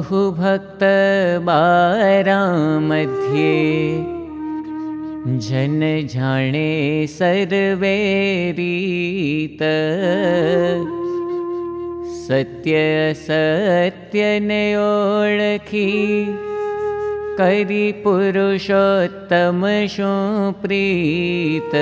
बहुभक्त मध्ये जन जाने सर्वे सत्यने ओळखी करि पुरुषोत्तम शो प्रीत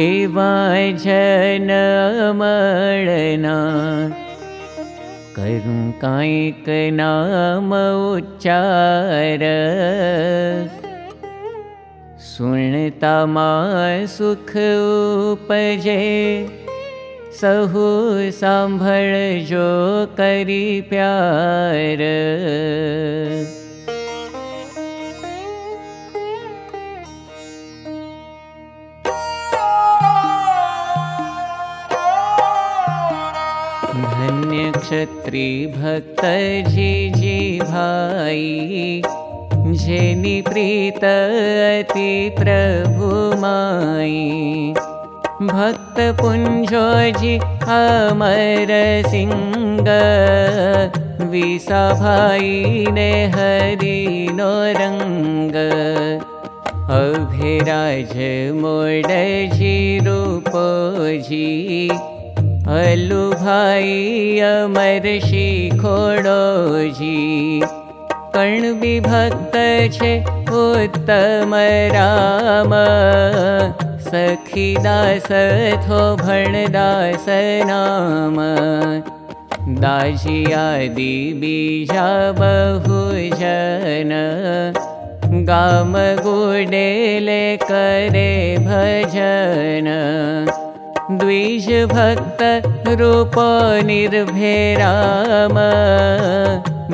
एवा जन मळना करूं कांईक नाम उच्चार। सुनता मा सुख उपजे। सहु जो करी प्यार क्षत्री भक्त जी जी भाई जेनी प्रीत अति प्रभु माई भक्त पुञ्जोजि अमर सिंह विसा भाई ने हरि नो रंग अभिराज मोड जी अलु भाई अमर शिखोड़ोजी कर्ण विभक्त छे राम। सखी दास भण दास नाम। दाजी आदि बीजा बहु जन। गाम गुडेले करे भजन द्विज भक्त रूप निर्भेराम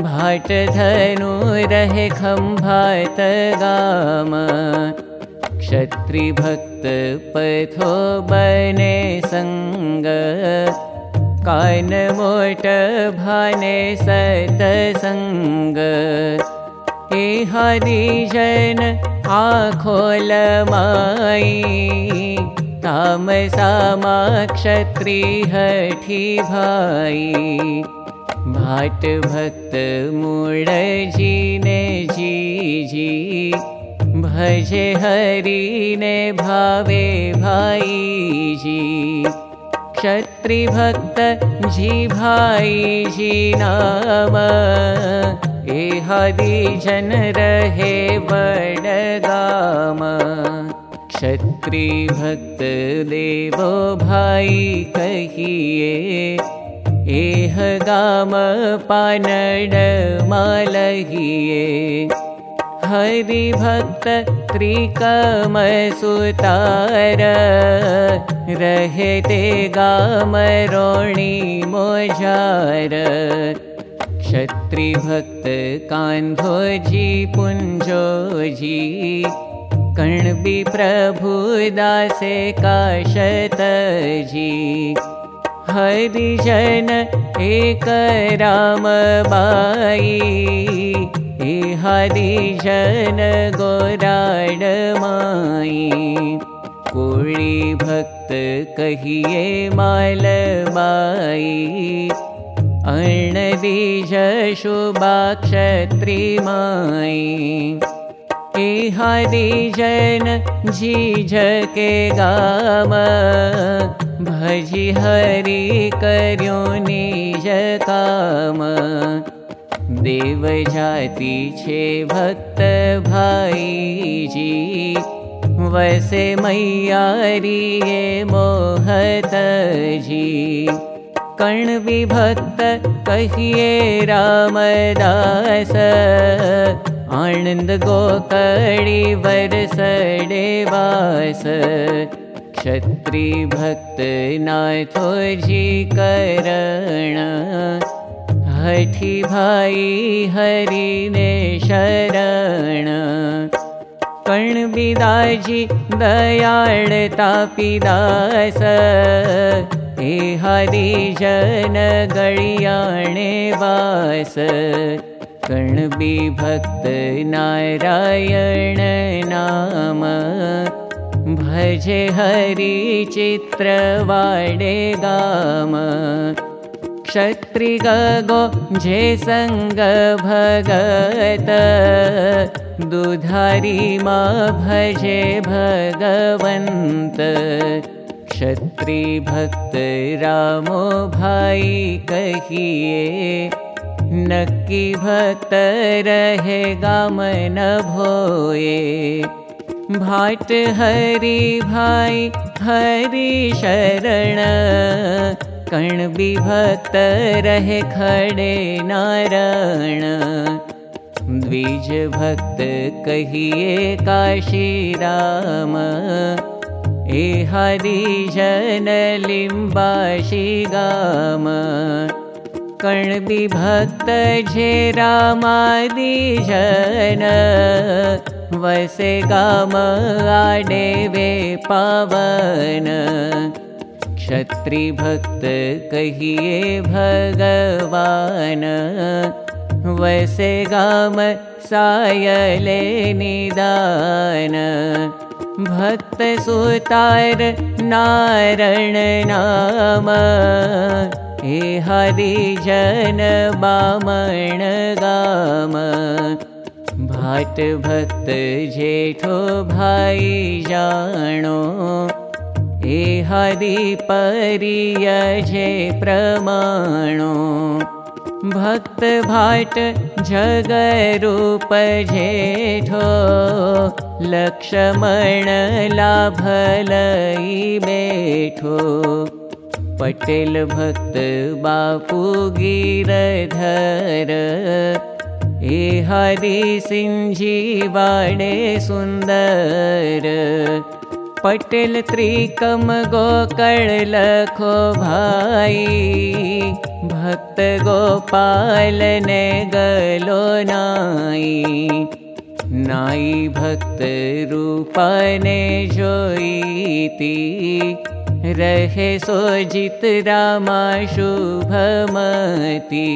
भाट धनु रहे खम्भात गाम क्षत्रि भक्त पथो बने भाने सत संग ए हरि जन आखोल माई ताम सामा क्षत्रि हठी भाई भाट भक्त मूड जी जी भजे हरि ने भावे भाई जी क्षत्रि भक्त जी जन रहे बड़गाम क्षत्रि भक्त देवो भाई कहिए एह मालहिए हरि भक्त त्रिकम सुतार रहते गाम रोणी मोजार क्षत्रि भक्त कान्धोजी पुञ्जोजी कण्बि प्रभु दासे काशतजी हरिजन एक राम बाई। हरिजन गोराड माई। कोळी भक्त कहिए माल बाई। अणदीज शुभाक्षत्री माई ए हरिजन जीज के गाम। भजी हरि कर्यो निज काम। देव जाति छे भक्त भाई जी वैसे मैयारी मोहत जी कर्ण विभक्त कहिए रामदास। आनंद गोकड़ी वरसडे वास क्षत्रि भक्त नाथो जी करण हठी भाई हरि ने शरण। कर्ण दयाळ तापिदास हरि जन गळियाणे वास कर्ण भक्त नारायण नाम। भजे हरि चित्र वाडे गाम। क्षत्रि गो जे संग भगत। दुधारी मा भजे भगवन्त क्षत्रि भक्त रामो भाई कहिए नक्की भक्त रहेगा मन भोए भाट हरि भाई हरि शरण कण विभक्त रहे खड़े नारायण। द्विज भक्त कहिए काशी राम ए हरि जन लिम्बाशी गाम। कण विभक्त जे रामादि जन। वसे गाम आडे वे पावन क्षत्रिभक्त कहिए भगवान। वैसे गाम सायले निदान भक्त सुतार नारण नाम। हे हरिजन बामण गाम। भाट भक्त जेठो भाई जानो। हरि परियजे प्रमाणो भक्त भाट जगरूप जेठो लक्ष्मण लाभलई बेठो पटेल भक्त बापू गिरधर ए हरि सिंजी वाडे सुन्दर पटेल त्रिकम लखो भाई भक्त गोपाल ने गलो नाई नाई भक्त रूपा ने जोईती। रहे सोजित रामा शुभमती।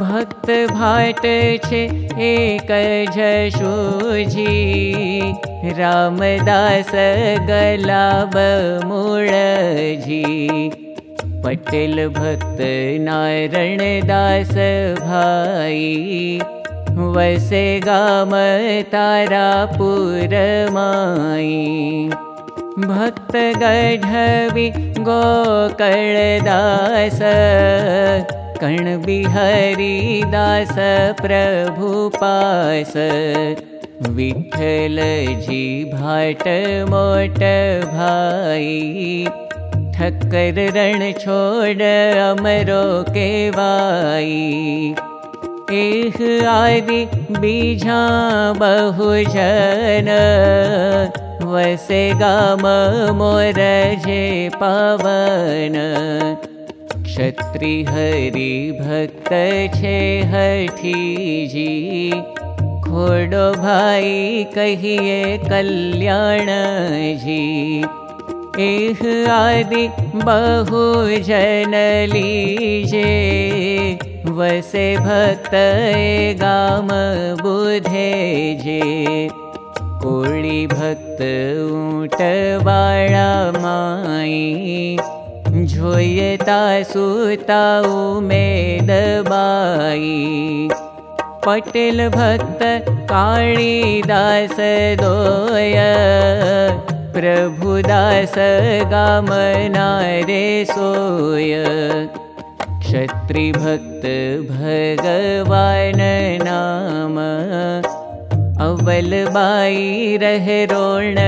भक्त भाट छे एक जशुजी रामदास गलाब मुळजी पटेल भक्त नारायण दास भाई वसे माई। भक्त गढवी गोकळदास कण बिहरी दास प्रभु पास। विठल जी भाट मोट भाई ठक्कर रण छोड़ अमरो के वाई। एह आदि बीझा बहुजन वसे गाम मोर जे पावन। क्षत्रि हरि भक्त छे हठी भाई कहिए कल्याण जी एह आदि बहु जन लीजे वसे भक्त माई झोयता सुता उमेद बाई। पटेल भक्त काळीदास दोय प्रभुदास गामनारे सोय क्षत्रि भक्त भगवान नाम अवल बाई रह रोण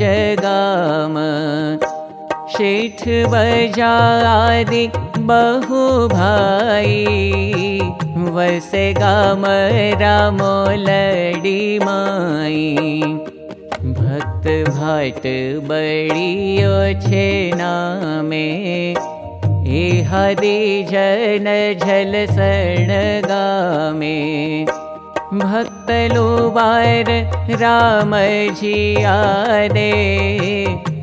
जगाम शेठ बजादि बहु भाई वसे गाम रामो लडी माई भाट हरि जन झल सण गामे। भक्त लुबार राम जी आदे।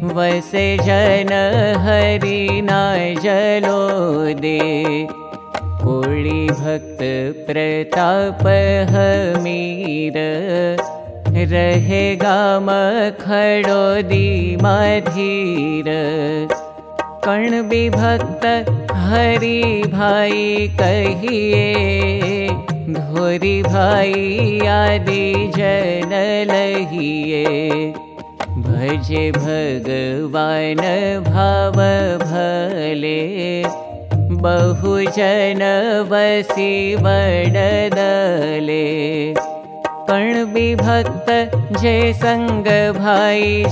वसे जन हरि ना जलो दे। कोळी भक्त प्रताप हमीर रहे गाम खडो दी मधीर। कर्ण विभक्त हरि भाई कहिए धोरी आदि जन लहिए। भजे भगवान भाव भले बहुजन वसी वडदले कर्ण विभक्त जे संग भाई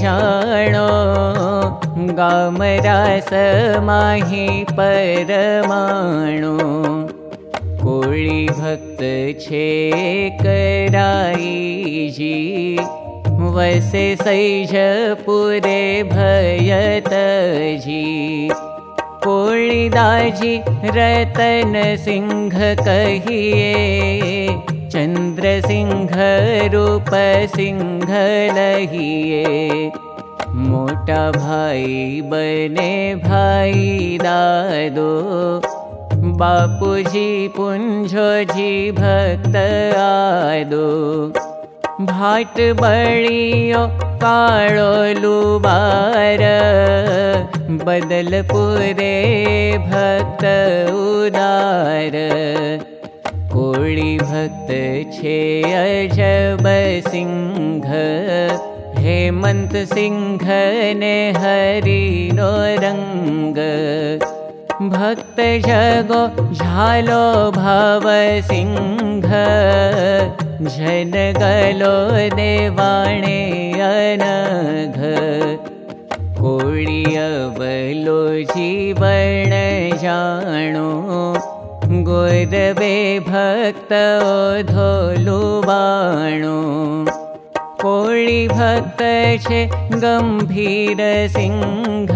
कोळी भक्त वसे सैज पुरे भयत जी। कोळी दाजी रतन सिंह कहिए चन्द्र सिंह रूप सिंह लहिए मोटा भाई बने भाई दादो। बापूजी पुंजो जी कालो लुबार। बदलपुरे भक्त उदार कोळी भक्त छे अजब सिंह। हेमंत सिंह ने हरि नो रंग। भक्त जगो झालो भाव सिंह। जन गलो देवाणे अनघ। कोळी अवलो जीवन जाणो गोदवे भक्त धोलुबाणु कोळी भक्त छे गंभीर सिंह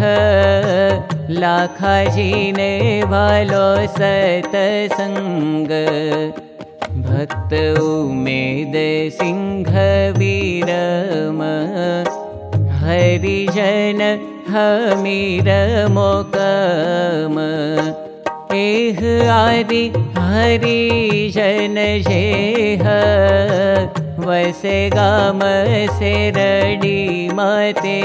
लाखाजीने भालो सतसंग भक्त उमेद सिंह वीरम हरिजन हमीर मोकम आदि हरि जन जेह। वसे गाम से रडी माते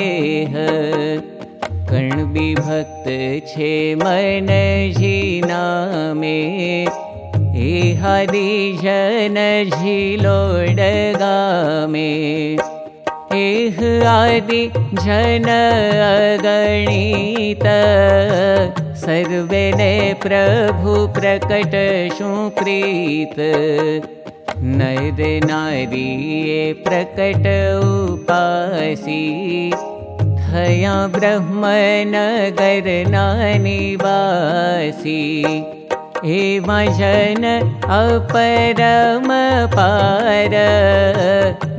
कर्ण विभक्त छे मन जीना में। हरि जन झिलोडगा में एह आदि जन अगणित। सर्वेने प्रभु प्रकट प्रीत नर नारी प्रकट उपासी। थया ब्रह्म नगर नानिवासी जन अपरम पार।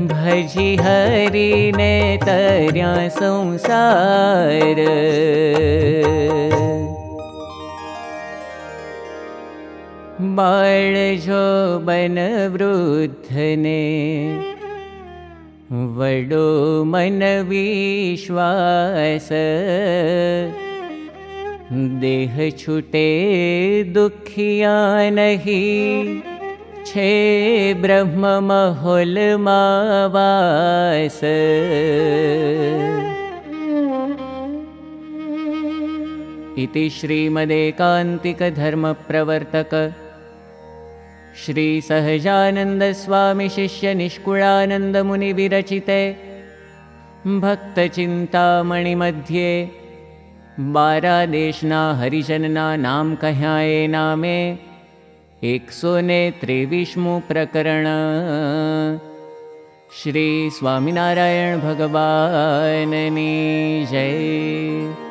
भजी हरिने तरया संसार। बाळो बन वृद्धने वडो मन विश्वास देह छुटे दुखिया नहीं। छे ब्रह्म महोल मावास। इति श्रीमदेकान्तिकधर्मप्रवर्तक श्रीसहजानन्दस्वामिशिष्यनिष्कुलानन्दमुनिविरचिते भक्तचिन्तामणिमध्ये बारादेशना हरिजनना नाम कह्याये नामे। एकसो ने त्रेविष्मु प्रकरण। श्री स्वामिनारायण भगवाननी जय